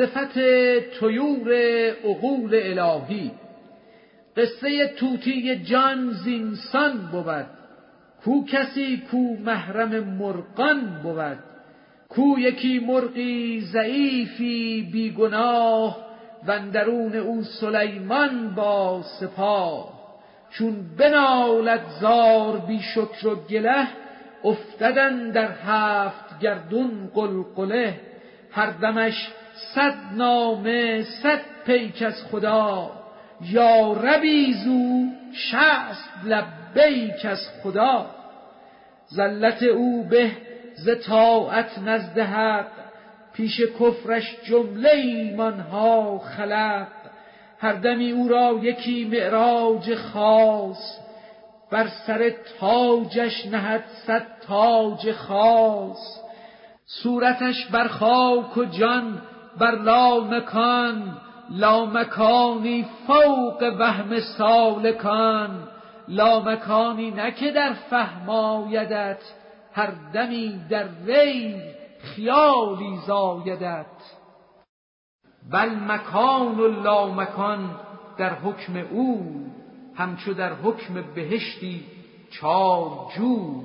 صفت طیور عقول الهی. قصه توتی جان زینسان بود. کو کسی کو محرم مرغان بود. کو یکی مرغی ضعیفی بیگناه وندرون او سلیمان با سپاه. چون بنالد زار بی شکر و گله افتدن در هفت گردون قلقله. هر دمش صد نامه صد پیک از خدا. یا ربی زو شست لبیک از خدا. زلت او به ز طاعت نزد حق پیش کفرش جمله ایمان ها خلق. هر دمی او را یکی معراج خاص. بر سر تاجش نهد صد تاج خاص. صورتش بر خاک و جان بر لامکان لامکانی فوق وهم سالکان. لامکانی نه که در فهم آیدت هر دمی در وی خیالی زایدت. بل مکان و لامکان در حکم او همچو در حکم بهشتی چار جو.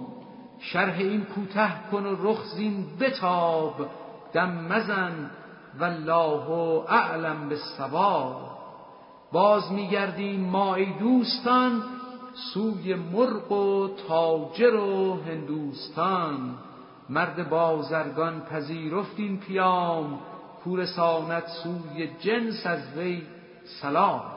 شرح این کوته کن و رخ زین بتاب دم مزن والله اعلم بالصواب. باز میگردیم ما ای دوستان سوی مرغ و تاجر و هندوستان. مرد بازرگان پذیرفت این پیام کورسانت سوی جنس از وی سلام.